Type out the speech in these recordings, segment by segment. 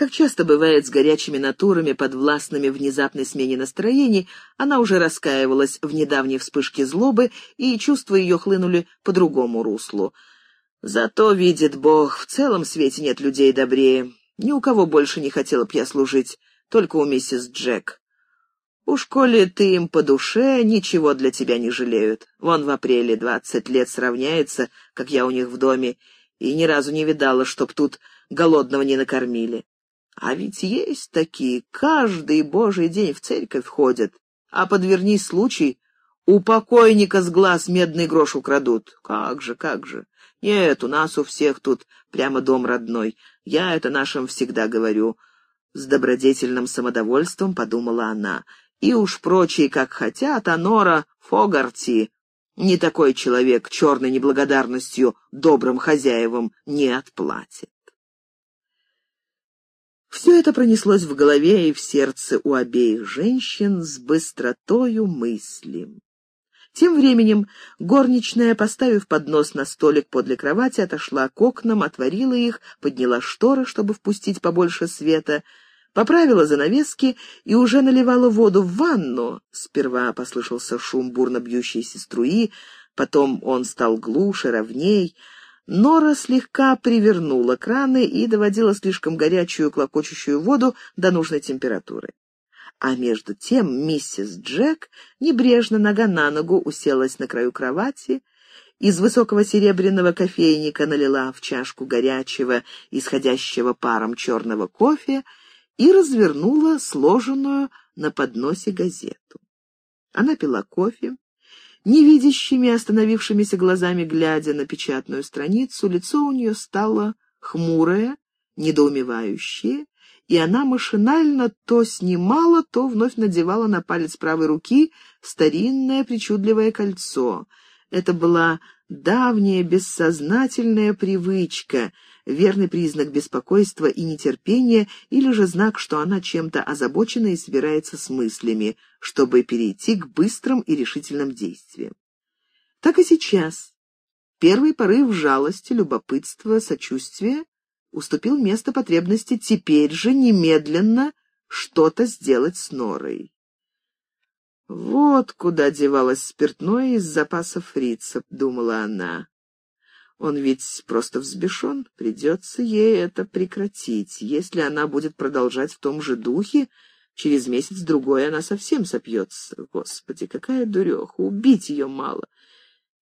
Как часто бывает с горячими натурами, подвластными внезапной смене настроений, она уже раскаивалась в недавней вспышке злобы, и чувства ее хлынули по другому руслу. Зато, видит Бог, в целом свете нет людей добрее. Ни у кого больше не хотела б я служить, только у миссис Джек. Уж коли ты им по душе, ничего для тебя не жалеют. Вон в апреле двадцать лет сравняется, как я у них в доме, и ни разу не видала, чтоб тут голодного не накормили. А ведь есть такие, каждый божий день в церковь ходят, а подвернись случай, у покойника с глаз медный грош украдут. Как же, как же. Нет, у нас у всех тут прямо дом родной. Я это нашим всегда говорю. С добродетельным самодовольством подумала она. И уж прочие, как хотят, а Нора Фогарти не такой человек черной неблагодарностью добрым хозяевам не отплатит. Все это пронеслось в голове и в сердце у обеих женщин с быстротою мысли. Тем временем горничная, поставив поднос на столик подле кровати, отошла к окнам, отворила их, подняла шторы, чтобы впустить побольше света, поправила занавески и уже наливала воду в ванну. Сперва послышался шум бурно бьющейся струи, потом он стал глуше, ровней. Нора слегка привернула краны и доводила слишком горячую клокочущую воду до нужной температуры. А между тем миссис Джек небрежно нога на ногу уселась на краю кровати, из высокого серебряного кофейника налила в чашку горячего, исходящего паром черного кофе и развернула сложенную на подносе газету. Она пила кофе, невидящими остановившимися глазами глядя на печатную страницу, лицо у нее стало хмурое, недоумевающее, и она машинально то снимала, то вновь надевала на палец правой руки старинное причудливое кольцо. Это была давняя бессознательная привычка, верный признак беспокойства и нетерпения, или же знак, что она чем-то озабочена и собирается с мыслями, чтобы перейти к быстрым и решительным действиям. Так и сейчас. Первый порыв жалости, любопытства, сочувствия уступил место потребности теперь же немедленно что-то сделать с Норой. «Вот куда девалось спиртное из запасов фрица», — думала она. «Он ведь просто взбешен, придется ей это прекратить. Если она будет продолжать в том же духе, через месяц-другой она совсем сопьется. Господи, какая дуреха, убить ее мало!»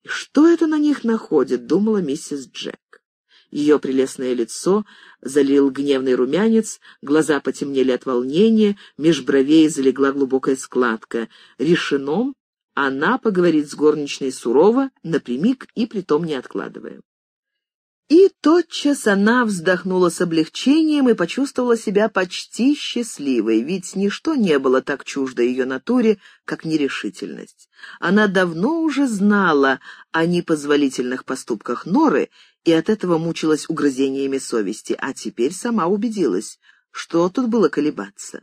«И что это на них находит?» — думала миссис Джек. Ее прелестное лицо залил гневный румянец, глаза потемнели от волнения, меж бровей залегла глубокая складка. Решено, она поговорит с горничной сурово, напрямик и притом не откладывая. И тотчас она вздохнула с облегчением и почувствовала себя почти счастливой, ведь ничто не было так чуждо ее натуре, как нерешительность. Она давно уже знала о непозволительных поступках Норы и от этого мучилась угрызениями совести, а теперь сама убедилась, что тут было колебаться.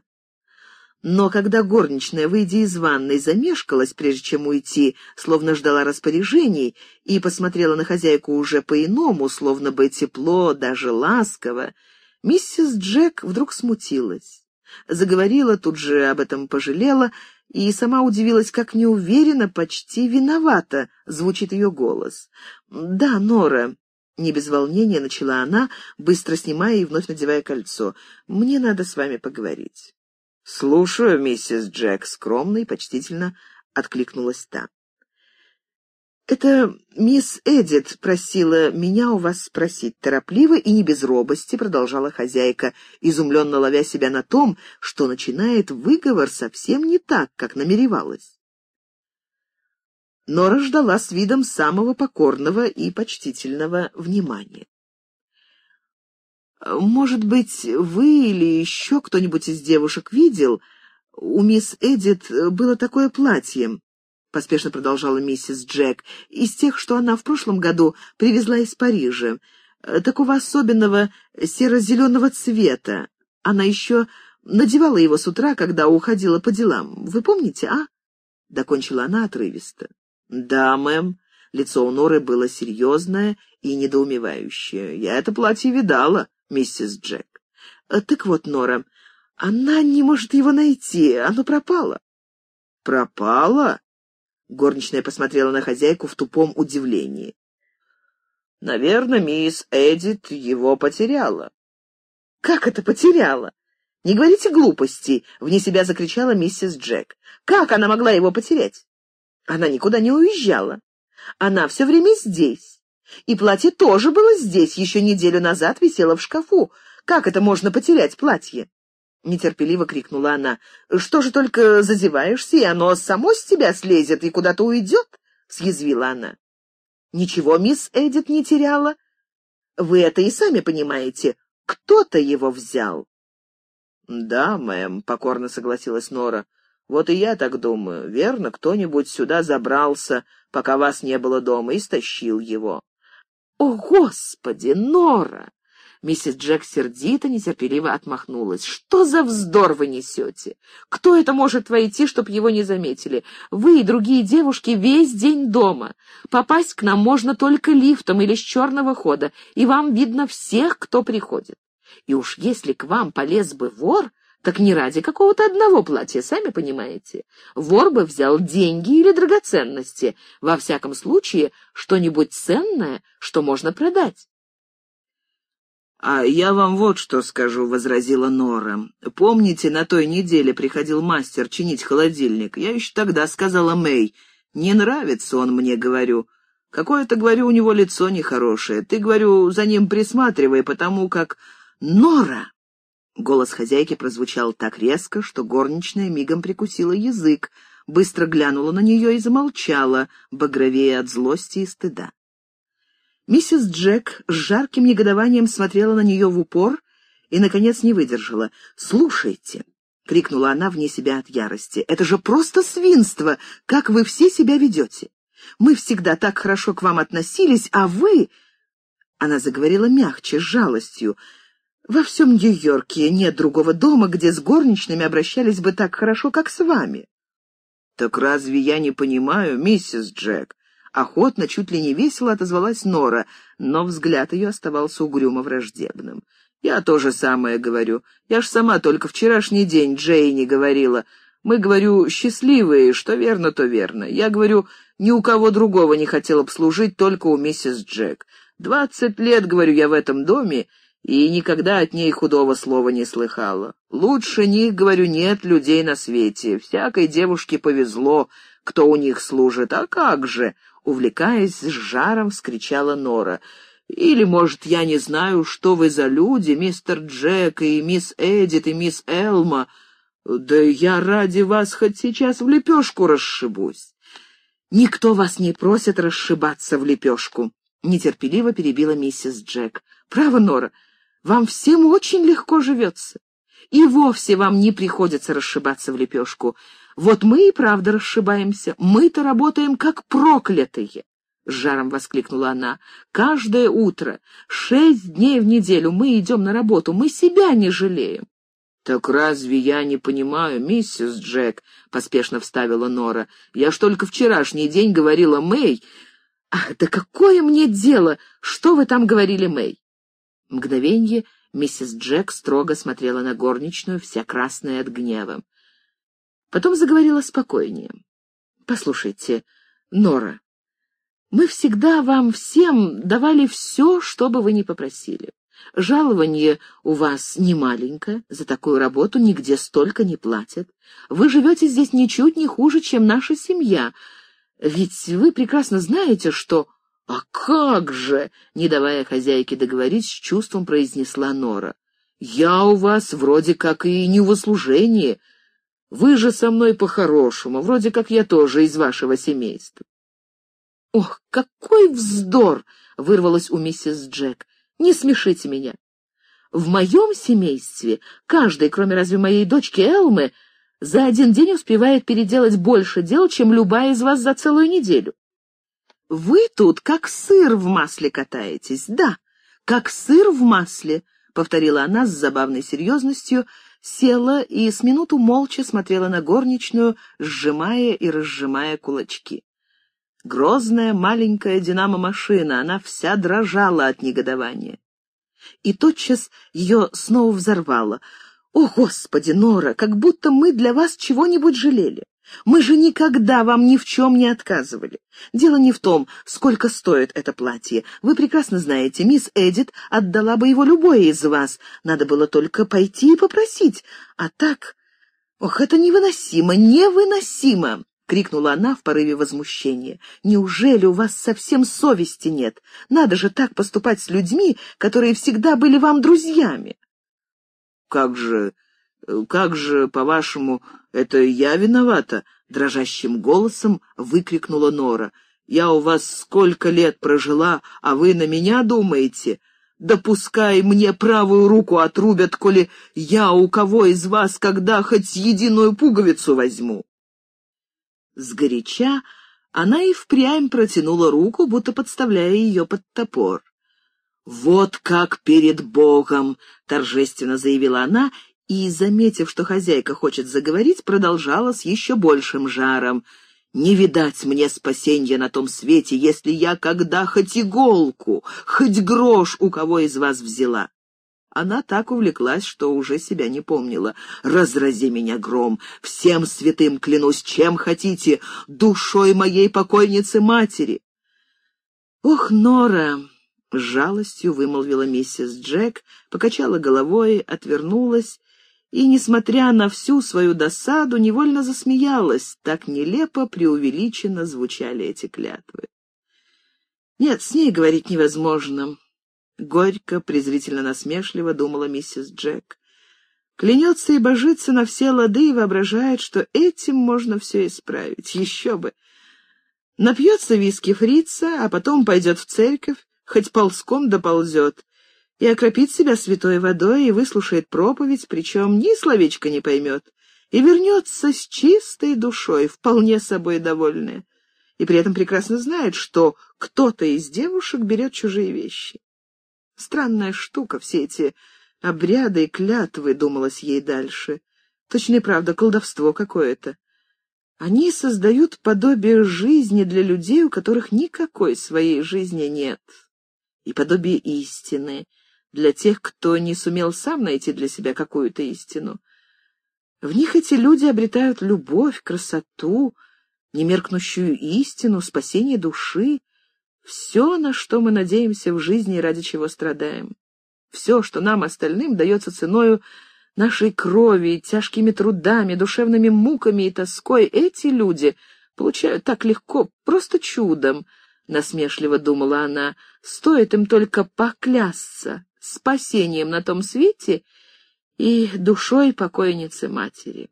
Но когда горничная, выйдя из ванной, замешкалась, прежде чем уйти, словно ждала распоряжений, и посмотрела на хозяйку уже по-иному, словно бы тепло, даже ласково, миссис Джек вдруг смутилась. Заговорила, тут же об этом пожалела, и сама удивилась, как неуверенно, почти виновата звучит ее голос. «Да, Нора», — не без волнения начала она, быстро снимая и вновь надевая кольцо, — «мне надо с вами поговорить». «Слушаю, миссис Джек», — скромно и почтительно откликнулась та. «Это мисс Эдит просила меня у вас спросить торопливо и не без робости», — продолжала хозяйка, изумленно ловя себя на том, что начинает выговор совсем не так, как намеревалась. Нора ждала с видом самого покорного и почтительного внимания. Может быть, вы или еще кто-нибудь из девушек видел? У мисс Эдит было такое платье, — поспешно продолжала миссис Джек, — из тех, что она в прошлом году привезла из Парижа. Такого особенного серо-зеленого цвета. Она еще надевала его с утра, когда уходила по делам. Вы помните, а? — докончила она отрывисто. — Да, мэм. Лицо у Норы было серьезное и недоумевающее. Я это платье видала миссис Джек. Э, так вот, Нора, она не может его найти, оно пропало. Пропало? Горничная посмотрела на хозяйку в тупом удивлении. Наверное, мисс Эдит его потеряла. Как это потеряла? Не говорите глупостей, вне себя закричала миссис Джек. Как она могла его потерять? Она никуда не уезжала. Она все время здесь. И платье тоже было здесь, еще неделю назад висело в шкафу. Как это можно потерять платье? Нетерпеливо крикнула она. «Что же только зазеваешься, и оно само с тебя слезет и куда-то уйдет?» — съязвила она. «Ничего мисс Эдит не теряла. Вы это и сами понимаете. Кто-то его взял». «Да, мэм», — покорно согласилась Нора. «Вот и я так думаю. Верно, кто-нибудь сюда забрался, пока вас не было дома, и стащил его». «О, Господи, Нора!» Миссис Джек сердито, нетерпеливо отмахнулась. «Что за вздор вы несете? Кто это может войти, чтоб его не заметили? Вы и другие девушки весь день дома. Попасть к нам можно только лифтом или с черного хода, и вам видно всех, кто приходит. И уж если к вам полез бы вор, так не ради какого-то одного платья, сами понимаете. Вор бы взял деньги или драгоценности, во всяком случае, что-нибудь ценное, что можно продать. «А я вам вот что скажу», — возразила Нора. «Помните, на той неделе приходил мастер чинить холодильник? Я еще тогда сказала Мэй, не нравится он мне, говорю. Какое-то, говорю, у него лицо нехорошее. Ты, говорю, за ним присматривай, потому как... Нора!» Голос хозяйки прозвучал так резко, что горничная мигом прикусила язык, быстро глянула на нее и замолчала, багровее от злости и стыда. Миссис Джек с жарким негодованием смотрела на нее в упор и, наконец, не выдержала. «Слушайте!» — крикнула она вне себя от ярости. «Это же просто свинство! Как вы все себя ведете! Мы всегда так хорошо к вам относились, а вы...» Она заговорила мягче, с жалостью. «Во всем Нью-Йорке нет другого дома, где с горничными обращались бы так хорошо, как с вами». «Так разве я не понимаю, миссис Джек? Охотно, чуть ли не весело отозвалась Нора, но взгляд ее оставался угрюмо враждебным. «Я то же самое говорю. Я ж сама только вчерашний день Джейни говорила. Мы, говорю, счастливые, что верно, то верно. Я говорю, ни у кого другого не хотела б служить, только у миссис Джек. Двадцать лет, говорю я, в этом доме, и никогда от ней худого слова не слыхала. Лучше них, говорю, нет людей на свете. Всякой девушке повезло, кто у них служит. А как же? увлекаясь с жаром, вскричала Нора. «Или, может, я не знаю, что вы за люди, мистер Джек и мисс Эдит и мисс Элма. Да я ради вас хоть сейчас в лепешку расшибусь». «Никто вас не просит расшибаться в лепешку», — нетерпеливо перебила миссис Джек. «Право, Нора, вам всем очень легко живется. И вовсе вам не приходится расшибаться в лепешку. Вот мы и правда расшибаемся. Мы-то работаем как проклятые. — с жаром воскликнула она. «Каждое утро, шесть дней в неделю мы идем на работу, мы себя не жалеем». «Так разве я не понимаю, миссис Джек?» — поспешно вставила Нора. «Я ж только вчерашний день говорила Мэй». «Ах, да какое мне дело, что вы там говорили, Мэй?» Мгновенье миссис Джек строго смотрела на горничную, вся красная от гнева. Потом заговорила спокойнее. «Послушайте, Нора, мы всегда вам всем давали все, что бы вы ни попросили. Жалование у вас не маленькое, за такую работу нигде столько не платят. Вы живете здесь ничуть не хуже, чем наша семья. Ведь вы прекрасно знаете, что... «А как же!» — не давая хозяйке договорить, с чувством произнесла Нора. «Я у вас вроде как и не в услужении. Вы же со мной по-хорошему, вроде как я тоже из вашего семейства. «Ох, какой вздор!» — вырвалось у миссис Джек. «Не смешите меня. В моем семействе каждый, кроме разве моей дочки Элмы, за один день успевает переделать больше дел, чем любая из вас за целую неделю. Вы тут как сыр в масле катаетесь, да, как сыр в масле», — повторила она с забавной серьезностью, села и с минуту молча смотрела на горничную, сжимая и разжимая кулачки. Грозная маленькая динамо-машина, она вся дрожала от негодования. и тотчас ее снова взорвало. «О, Господи, Нора, как будто мы для вас чего-нибудь жалели. Мы же никогда вам ни в чем не отказывали. Дело не в том, сколько стоит это платье. Вы прекрасно знаете, мисс Эдит отдала бы его любое из вас. Надо было только пойти и попросить. А так... Ох, это невыносимо, невыносимо!» — крикнула она в порыве возмущения. «Неужели у вас совсем совести нет? Надо же так поступать с людьми, которые всегда были вам друзьями!» «Как же, как же, по-вашему, это я виновата?» — дрожащим голосом выкрикнула Нора. «Я у вас сколько лет прожила, а вы на меня думаете? Да пускай мне правую руку отрубят, коли я у кого из вас когда хоть единую пуговицу возьму». Сгоряча она и впрямь протянула руку, будто подставляя ее под топор. «Вот как перед Богом!» — торжественно заявила она и, заметив, что хозяйка хочет заговорить, продолжала с еще большим жаром. «Не видать мне спасенья на том свете, если я когда хоть иголку, хоть грош у кого из вас взяла. Она так увлеклась, что уже себя не помнила. «Разрази меня, гром! Всем святым клянусь, чем хотите, душой моей покойницы-матери!» «Ох, Нора!» — с жалостью вымолвила миссис Джек, покачала головой, отвернулась и, несмотря на всю свою досаду, невольно засмеялась. Так нелепо, преувеличенно звучали эти клятвы. Нет, с ней говорить невозможно. Горько, презрительно-насмешливо думала миссис Джек. Клянется и божится на все лады и воображает, что этим можно все исправить. Еще бы! Напьется виски фрица, а потом пойдет в церковь, хоть ползком доползет, и окропит себя святой водой и выслушает проповедь, причем ни словечко не поймет, и вернется с чистой душой, вполне собой довольная, и при этом прекрасно знает, что кто-то из девушек берет чужие вещи. Странная штука все эти обряды и клятвы, думалось ей дальше. Точно и правда, колдовство какое-то. Они создают подобие жизни для людей, у которых никакой своей жизни нет. И подобие истины для тех, кто не сумел сам найти для себя какую-то истину. В них эти люди обретают любовь, красоту, немеркнущую истину, спасение души, все, на что мы надеемся в жизни и ради чего страдаем. Все, что нам остальным дается ценою нашей крови, тяжкими трудами, душевными муками и тоской, эти люди получают так легко, просто чудом, — насмешливо думала она, — стоит им только поклясться спасением на том свете и душой покойницы матери.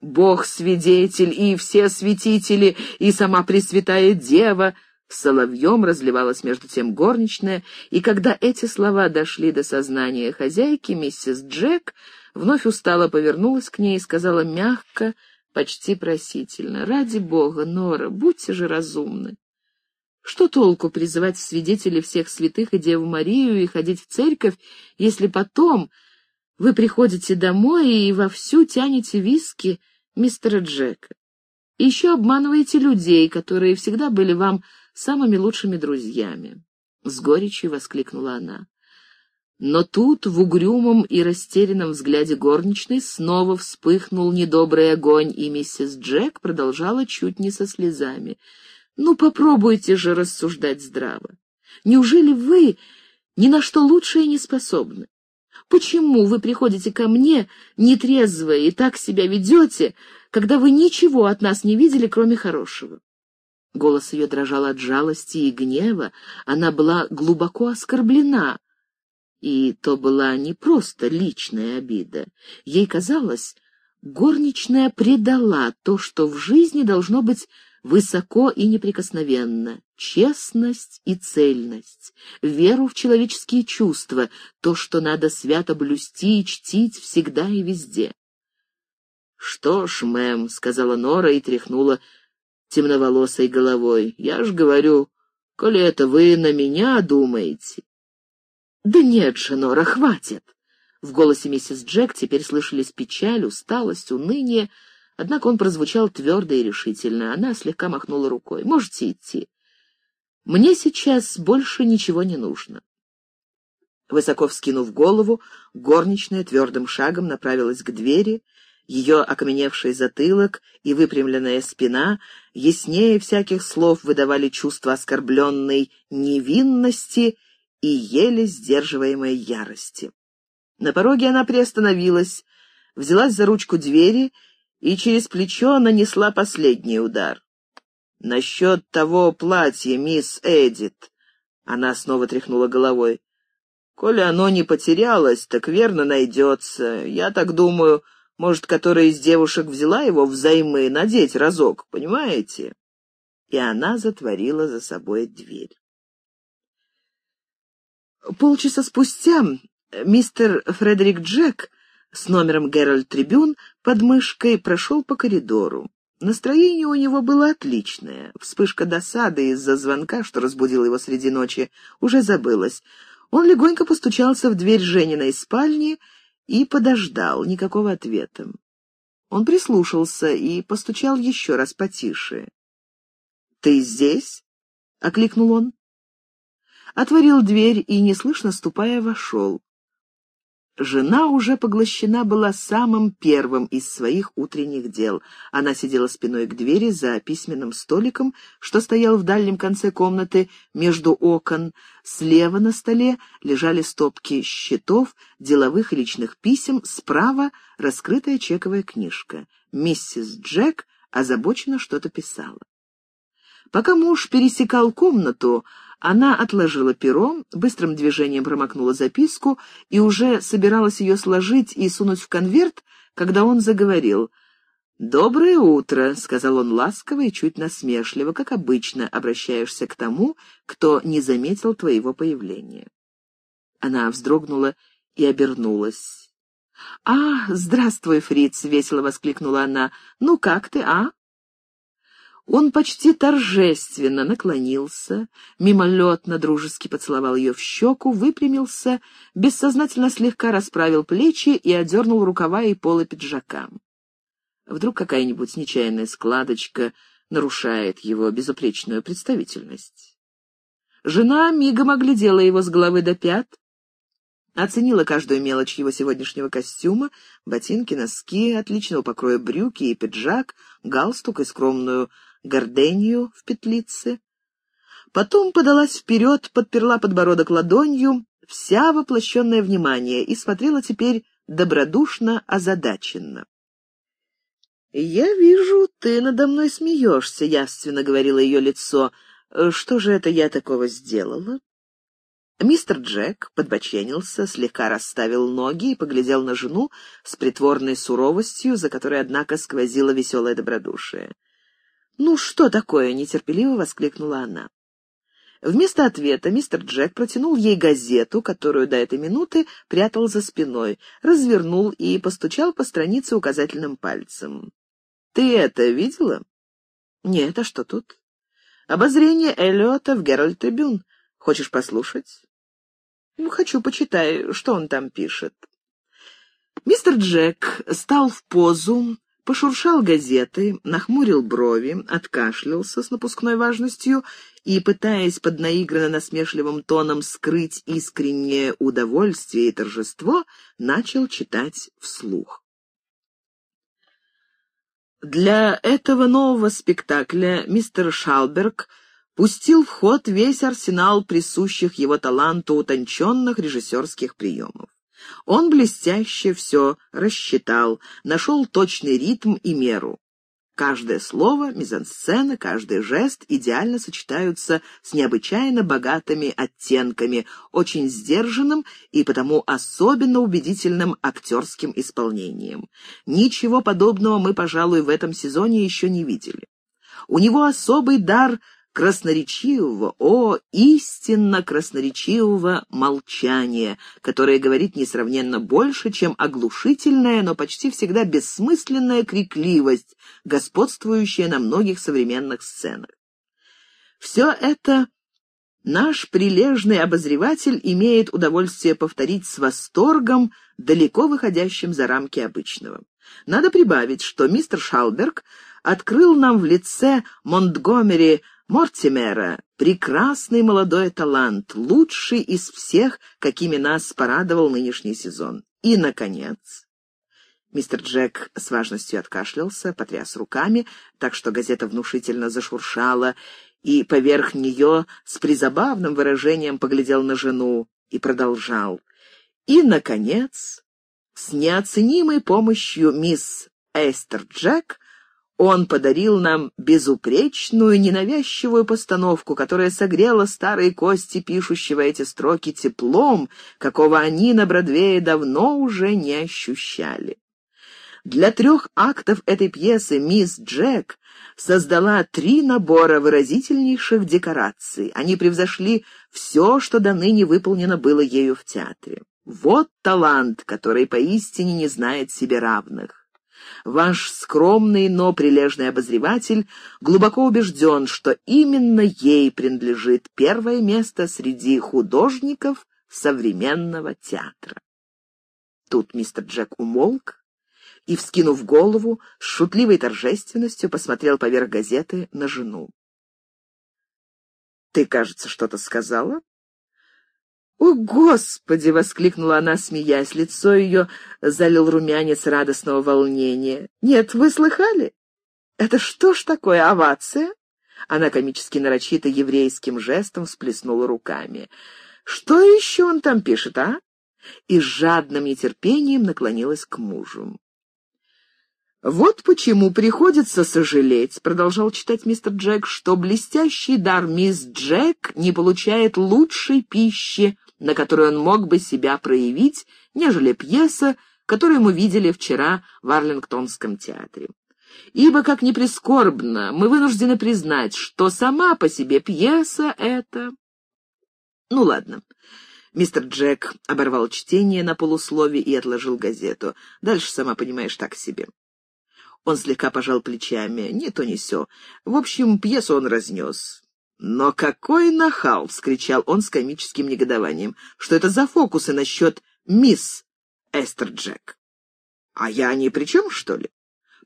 Бог свидетель, и все святители, и сама Пресвятая Дева. Соловьем разливалась между тем горничная, и когда эти слова дошли до сознания хозяйки, миссис Джек вновь устало повернулась к ней и сказала мягко, почти просительно, «Ради Бога, Нора, будьте же разумны. Что толку призывать в свидетели всех святых и Деву Марию и ходить в церковь, если потом вы приходите домой и вовсю тянете виски мистера Джека. И еще обманываете людей, которые всегда были вам самыми лучшими друзьями. С горечью воскликнула она. Но тут в угрюмом и растерянном взгляде горничной снова вспыхнул недобрый огонь, и миссис Джек продолжала чуть не со слезами. «Ну, попробуйте же рассуждать здраво. Неужели вы ни на что лучшее не способны? Почему вы приходите ко мне нетрезвые и так себя ведете, когда вы ничего от нас не видели, кроме хорошего?» Голос ее дрожал от жалости и гнева, она была глубоко оскорблена. И то была не просто личная обида. Ей казалось, горничная предала то, что в жизни должно быть высоко и неприкосновенно, честность и цельность, веру в человеческие чувства, то, что надо свято блюсти и чтить всегда и везде. «Что ж, мэм», — сказала Нора и тряхнула темноволосой головой, — «я ж говорю, коли это вы на меня думаете». «Да нет же, Нора, хватит!» В голосе миссис Джек теперь слышались печаль, усталость, уныние, Однако он прозвучал твердо и решительно. Она слегка махнула рукой. «Можете идти. Мне сейчас больше ничего не нужно». Высоко вскинув голову, горничная твердым шагом направилась к двери, ее окаменевший затылок и выпрямленная спина яснее всяких слов выдавали чувство оскорбленной невинности и еле сдерживаемой ярости. На пороге она приостановилась, взялась за ручку двери и через плечо нанесла последний удар. «Насчет того платья, мисс Эдит», — она снова тряхнула головой, — «коли оно не потерялось, так верно найдется. Я так думаю, — может, которая из девушек взяла его взаймы надеть разок, понимаете?» И она затворила за собой дверь. Полчаса спустя мистер Фредерик Джек с номером «Геральт Трибюн» под мышкой прошел по коридору. Настроение у него было отличное. Вспышка досады из-за звонка, что разбудил его среди ночи, уже забылась. Он легонько постучался в дверь Жениной спальни и подождал, никакого ответа. Он прислушался и постучал еще раз потише. «Ты здесь?» — окликнул он. Отворил дверь и, неслышно ступая, вошел. Жена уже поглощена была самым первым из своих утренних дел. Она сидела спиной к двери за письменным столиком, что стоял в дальнем конце комнаты между окон. Слева на столе лежали стопки счетов, деловых и личных писем, справа раскрытая чековая книжка. Миссис Джек озабоченно что-то писала. Пока муж пересекал комнату, она отложила перо, быстрым движением промокнула записку и уже собиралась ее сложить и сунуть в конверт, когда он заговорил. «Доброе утро», — сказал он ласково и чуть насмешливо, как обычно обращаешься к тому, кто не заметил твоего появления. Она вздрогнула и обернулась. «А, здравствуй, фриц!» — весело воскликнула она. «Ну как ты, а?» Он почти торжественно наклонился, мимолетно дружески поцеловал ее в щеку, выпрямился, бессознательно слегка расправил плечи и одернул рукава и полы пиджака. Вдруг какая-нибудь нечаянная складочка нарушает его безупречную представительность. Жена мигом оглядела его с головы до пят, оценила каждую мелочь его сегодняшнего костюма, ботинки, носки, отличного покроя брюки и пиджак, галстук и скромную горденью в петлице. Потом подалась вперед, подперла подбородок ладонью, вся воплощенное внимание, и смотрела теперь добродушно, озадаченно. «Я вижу, ты надо мной смеешься», — явственно говорило ее лицо. «Что же это я такого сделала?» Мистер Джек подбоченился, слегка расставил ноги и поглядел на жену с притворной суровостью, за которой, однако, сквозило веселое добродушие. «Ну что такое?» — нетерпеливо воскликнула она. Вместо ответа мистер Джек протянул ей газету, которую до этой минуты прятал за спиной, развернул и постучал по странице указательным пальцем. «Ты это видела?» «Нет, а что тут?» «Обозрение Эллиота в Геральт Трибюн. Хочешь послушать?» «Ну, хочу, почитай, что он там пишет». Мистер Джек стал в позу, пошуршал газеты, нахмурил брови, откашлялся с напускной важностью и, пытаясь под наигранно насмешливым тоном скрыть искреннее удовольствие и торжество, начал читать вслух. Для этого нового спектакля мистер Шалберг пустил в ход весь арсенал присущих его таланту утонченных режиссерских приемов. Он блестяще все рассчитал, нашел точный ритм и меру. Каждое слово, мизансцена, каждый жест идеально сочетаются с необычайно богатыми оттенками, очень сдержанным и потому особенно убедительным актерским исполнением. Ничего подобного мы, пожалуй, в этом сезоне еще не видели. У него особый дар красноречивого, о, истинно красноречивого молчания, которое говорит несравненно больше, чем оглушительная, но почти всегда бессмысленная крикливость, господствующая на многих современных сценах. Все это наш прилежный обозреватель имеет удовольствие повторить с восторгом, далеко выходящим за рамки обычного. Надо прибавить, что мистер Шалберг открыл нам в лице Монтгомери Мортимера — прекрасный молодой талант, лучший из всех, какими нас порадовал нынешний сезон. И, наконец... Мистер Джек с важностью откашлялся, потряс руками, так что газета внушительно зашуршала, и поверх нее с призабавным выражением поглядел на жену и продолжал. И, наконец, с неоценимой помощью мисс Эстер Джек он подарил нам безупречную, ненавязчивую постановку, которая согрела старые кости пишущего эти строки теплом, какого они на Бродвее давно уже не ощущали. Для трех актов этой пьесы мисс Джек создала три набора выразительнейших декораций. Они превзошли все, что до ныне выполнено было ею в театре. Вот талант, который поистине не знает себе равных. Ваш скромный, но прилежный обозреватель глубоко убежден, что именно ей принадлежит первое место среди художников современного театра. Тут мистер Джек умолк и, вскинув голову, с шутливой торжественностью посмотрел поверх газеты на жену. «Ты, кажется, что-то сказала?» «О, Господи!» — воскликнула она, смеясь. Лицо ее залил румянец радостного волнения. «Нет, вы слыхали? Это что ж такое, овация?» Она комически нарочито еврейским жестом всплеснула руками. «Что еще он там пишет, а?» И с жадным нетерпением наклонилась к мужу. «Вот почему приходится сожалеть», — продолжал читать мистер Джек, «что блестящий дар мисс Джек не получает лучшей пищи, на которой он мог бы себя проявить, нежели пьеса, которую мы видели вчера в Арлингтонском театре. Ибо, как ни прискорбно, мы вынуждены признать, что сама по себе пьеса эта... Ну ладно». Мистер Джек оборвал чтение на полуслове и отложил газету. Дальше, сама понимаешь, так себе. Он слегка пожал плечами. Не то, не сё. В общем, пьесу он разнес. «Но какой нахал!» — вскричал он с комическим негодованием. «Что это за фокусы насчет мисс Эстер Джек? А я ни при чем, что ли?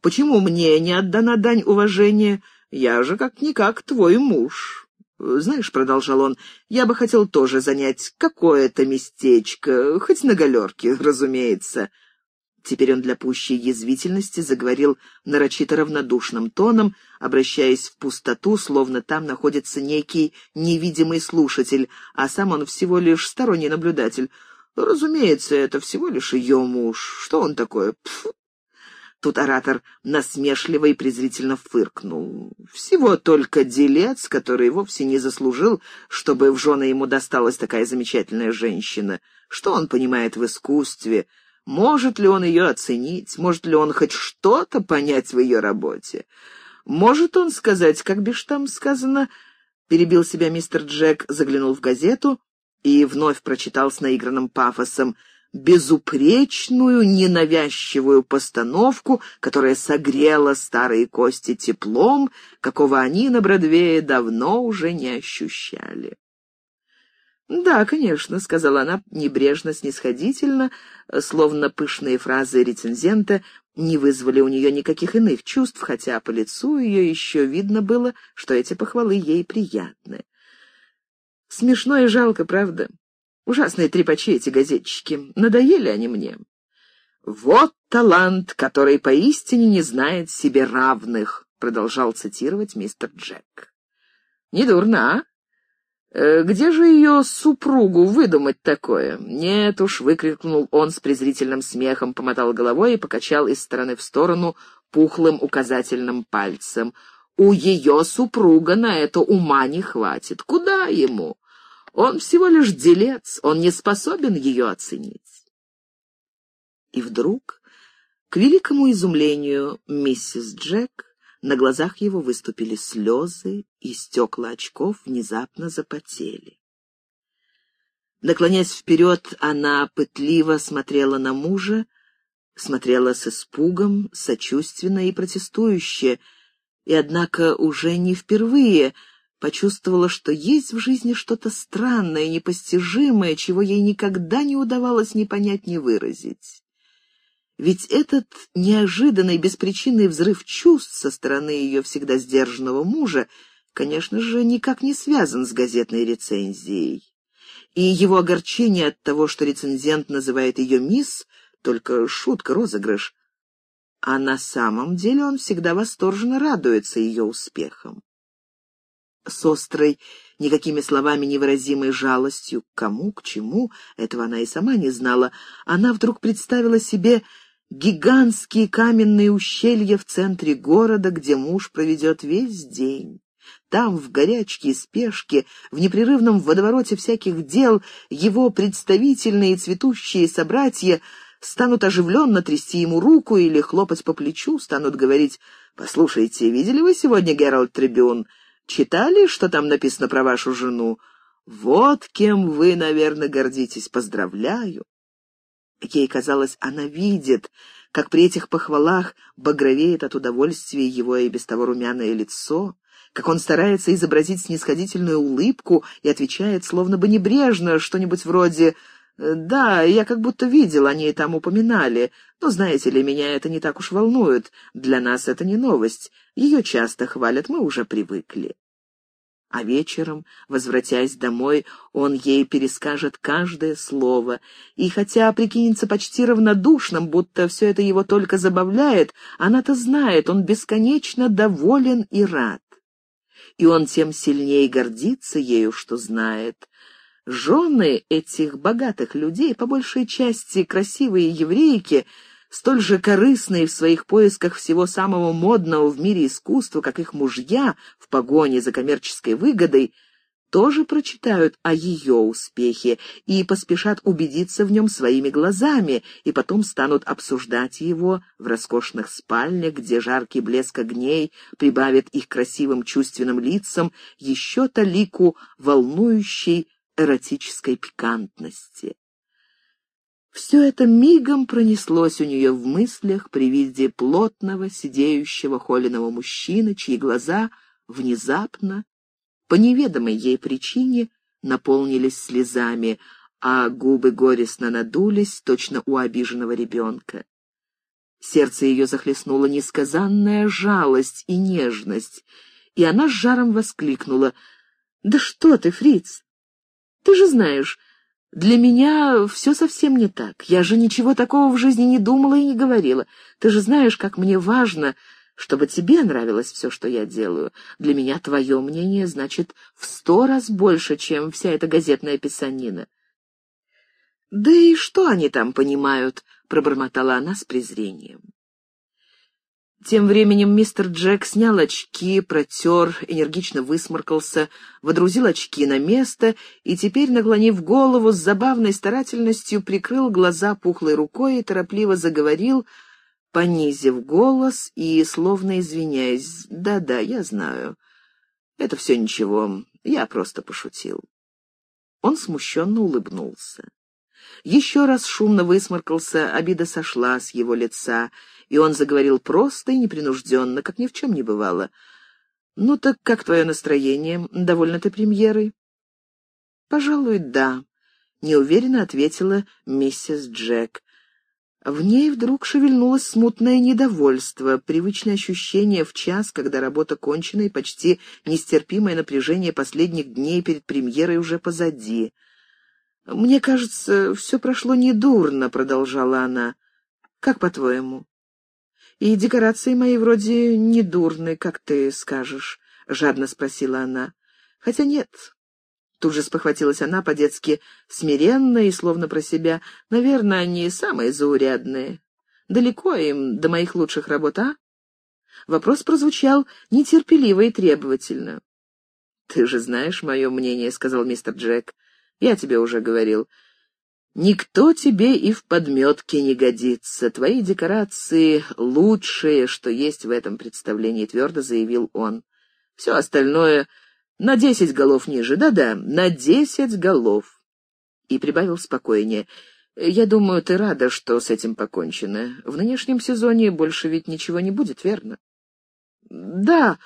Почему мне не отдана дань уважения? Я же как-никак твой муж». «Знаешь, — продолжал он, — я бы хотел тоже занять какое-то местечко, хоть на галерке, разумеется. Теперь он для пущей язвительности заговорил нарочито равнодушным тоном, обращаясь в пустоту, словно там находится некий невидимый слушатель, а сам он всего лишь сторонний наблюдатель. Разумеется, это всего лишь ее муж. Что он такое? Пф. Тут оратор насмешливо и презрительно фыркнул. Всего только делец, который вовсе не заслужил, чтобы в жены ему досталась такая замечательная женщина. Что он понимает в искусстве? Может ли он ее оценить? Может ли он хоть что-то понять в ее работе? Может он сказать, как бишь там сказано, перебил себя мистер Джек, заглянул в газету и вновь прочитал с наигранным пафосом безупречную, ненавязчивую постановку, которая согрела старые кости теплом, какого они на Бродвее давно уже не ощущали. «Да, конечно», — сказала она небрежно-снисходительно, словно пышные фразы рецензента не вызвали у нее никаких иных чувств, хотя по лицу ее еще видно было, что эти похвалы ей приятны. Смешно и жалко, правда? Ужасные трепачи эти газетчики. Надоели они мне. «Вот талант, который поистине не знает себе равных», — продолжал цитировать мистер Джек. «Недурно, а?» Э, «Где же ее супругу выдумать такое?» «Нет уж», — выкрикнул он с презрительным смехом, помотал головой и покачал из стороны в сторону пухлым указательным пальцем. «У ее супруга на это ума не хватит. Куда ему? Он всего лишь делец, он не способен ее оценить». И вдруг, к великому изумлению миссис Джек, на глазах его выступили слезы, и стекла очков внезапно запотели. Наклонясь вперед, она пытливо смотрела на мужа, смотрела с испугом, сочувственно и протестующе, и, однако, уже не впервые почувствовала, что есть в жизни что-то странное, непостижимое, чего ей никогда не удавалось ни понять, ни выразить. Ведь этот неожиданный, беспричинный взрыв чувств со стороны ее всегда сдержанного мужа конечно же, никак не связан с газетной рецензией. И его огорчение от того, что рецензент называет ее мисс, только шутка, розыгрыш. А на самом деле он всегда восторженно радуется ее успехам. С острой, никакими словами невыразимой жалостью кому, к чему, этого она и сама не знала, она вдруг представила себе гигантские каменные ущелья в центре города, где муж проведет весь день. Там, в горячке и спешке, в непрерывном водовороте всяких дел, его представительные цветущие собратья станут оживленно трясти ему руку или хлопать по плечу, станут говорить «Послушайте, видели вы сегодня Геральт Трибюн? Читали, что там написано про вашу жену? Вот кем вы, наверное, гордитесь. Поздравляю!» Ей казалось, она видит, как при этих похвалах багровеет от удовольствия его и без того румяное лицо, как он старается изобразить снисходительную улыбку и отвечает словно бы небрежно, что-нибудь вроде «Да, я как будто видел, они и там упоминали, но, знаете ли, меня это не так уж волнует, для нас это не новость, ее часто хвалят, мы уже привыкли». А вечером, возвратясь домой, он ей перескажет каждое слово, и хотя прикинется почти равнодушным, будто все это его только забавляет, она-то знает, он бесконечно доволен и рад. И он тем сильнее гордится ею, что знает. Жены этих богатых людей, по большей части красивые еврейки, столь же корыстные в своих поисках всего самого модного в мире искусства, как их мужья в погоне за коммерческой выгодой, тоже прочитают о ее успехе и поспешат убедиться в нем своими глазами, и потом станут обсуждать его в роскошных спальнях, где жаркий блеск огней прибавит их красивым чувственным лицам еще талику волнующей эротической пикантности. Все это мигом пронеслось у нее в мыслях при виде плотного, сидеющего холеного мужчины, чьи глаза внезапно, по неведомой ей причине, наполнились слезами, а губы горестно надулись, точно у обиженного ребенка. Сердце ее захлестнула несказанная жалость и нежность, и она с жаром воскликнула. «Да что ты, фриц! Ты же знаешь, для меня все совсем не так. Я же ничего такого в жизни не думала и не говорила. Ты же знаешь, как мне важно, чтобы тебе нравилось все, что я делаю. Для меня твое мнение значит в сто раз больше, чем вся эта газетная писанина. «Да и что они там понимают?» — пробормотала она с презрением. Тем временем мистер Джек снял очки, протер, энергично высморкался, водрузил очки на место и теперь, наклонив голову, с забавной старательностью прикрыл глаза пухлой рукой и торопливо заговорил, понизив голос и словно извиняясь. «Да-да, я знаю. Это все ничего. Я просто пошутил». Он смущенно улыбнулся. Еще раз шумно высморкался, обида сошла с его лица, и он заговорил просто и непринужденно, как ни в чем не бывало. «Ну так как твое настроение? Довольна ты премьерой?» «Пожалуй, да», — неуверенно ответила миссис Джек. В ней вдруг шевельнулось смутное недовольство, привычное ощущение в час, когда работа кончена и почти нестерпимое напряжение последних дней перед премьерой уже позади. «Мне кажется, все прошло недурно», — продолжала она. «Как по-твоему?» «И декорации мои вроде недурны, как ты скажешь», — жадно спросила она. «Хотя нет». Тут же спохватилась она по-детски смиренно и словно про себя. «Наверное, они самые заурядные. Далеко им до моих лучших работ, а?» Вопрос прозвучал нетерпеливо и требовательно. «Ты же знаешь мое мнение», — сказал мистер Джек. Я тебе уже говорил. Никто тебе и в подметке не годится. Твои декорации — лучшее, что есть в этом представлении, — твердо заявил он. Все остальное на десять голов ниже. Да-да, на десять голов. И прибавил спокойнее. Я думаю, ты рада, что с этим покончено. В нынешнем сезоне больше ведь ничего не будет, верно? Да,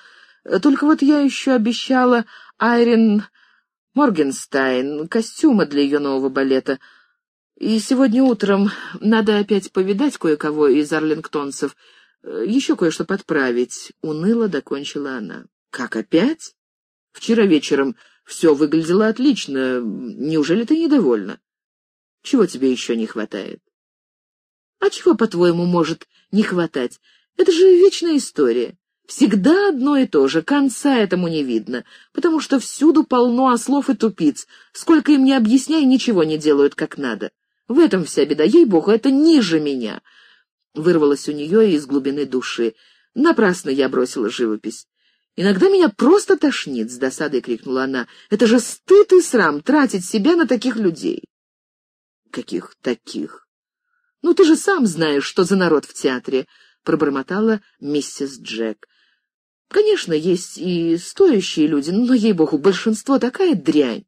только вот я еще обещала Айрин Моргенстайн, костюмы для ее нового балета. И сегодня утром надо опять повидать кое-кого из арлингтонцев, еще кое-что подправить. Уныло докончила она. Как опять? Вчера вечером все выглядело отлично. Неужели ты недовольна? Чего тебе еще не хватает? А чего, по-твоему, может не хватать? Это же вечная история. Всегда одно и то же, конца этому не видно, потому что всюду полно ослов и тупиц. Сколько им не объясняй, ничего не делают как надо. В этом вся беда, ей-богу, это ниже меня. Вырвалось у нее из глубины души. Напрасно я бросила живопись. Иногда меня просто тошнит, — с досадой крикнула она. Это же стыд и срам тратить себя на таких людей. Каких таких? Ну, ты же сам знаешь, что за народ в театре, — пробормотала миссис Джек. Конечно, есть и стоящие люди, но, ей-богу, большинство такая дрянь.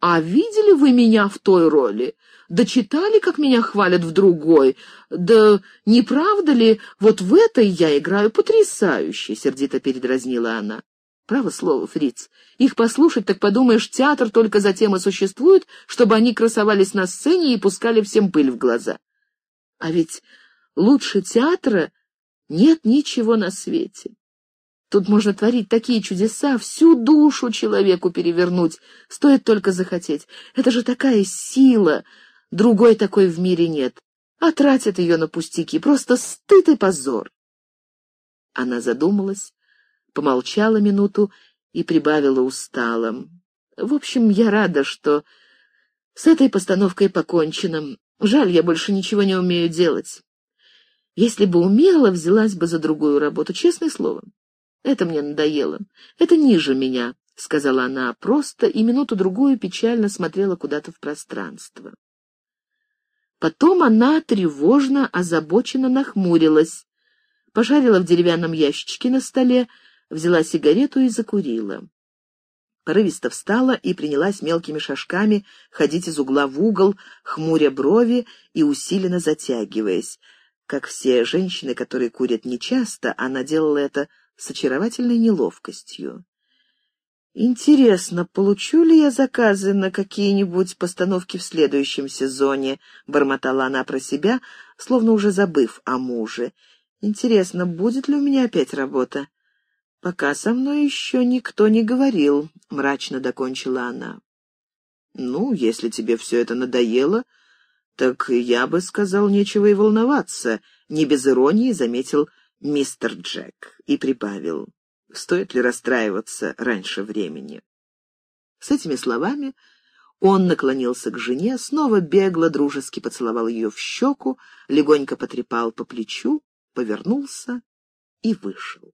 А видели вы меня в той роли? Да читали, как меня хвалят в другой? Да не правда ли, вот в этой я играю потрясающе, — сердито передразнила она. Право слово, фриц. Их послушать, так подумаешь, театр только затем и существует, чтобы они красовались на сцене и пускали всем пыль в глаза. А ведь лучше театра нет ничего на свете. Тут можно творить такие чудеса, всю душу человеку перевернуть. Стоит только захотеть. Это же такая сила. Другой такой в мире нет. А тратят ее на пустяки. Просто стыд и позор. Она задумалась, помолчала минуту и прибавила усталым. В общем, я рада, что с этой постановкой покончено. Жаль, я больше ничего не умею делать. Если бы умела, взялась бы за другую работу, честное слово. Это мне надоело. Это ниже меня, — сказала она просто и минуту-другую печально смотрела куда-то в пространство. Потом она тревожно, озабоченно нахмурилась, пожарила в деревянном ящичке на столе, взяла сигарету и закурила. Порывисто встала и принялась мелкими шажками ходить из угла в угол, хмуря брови и усиленно затягиваясь. Как все женщины, которые курят нечасто, она делала это с очаровательной неловкостью. «Интересно, получу ли я заказы на какие-нибудь постановки в следующем сезоне?» — бормотала она про себя, словно уже забыв о муже. «Интересно, будет ли у меня опять работа?» «Пока со мной еще никто не говорил», — мрачно докончила она. «Ну, если тебе все это надоело, так я бы сказал, нечего и волноваться», — не без иронии заметил мистер Джек, и прибавил, стоит ли расстраиваться раньше времени. С этими словами он наклонился к жене, снова бегло дружески поцеловал ее в щеку, легонько потрепал по плечу, повернулся и вышел.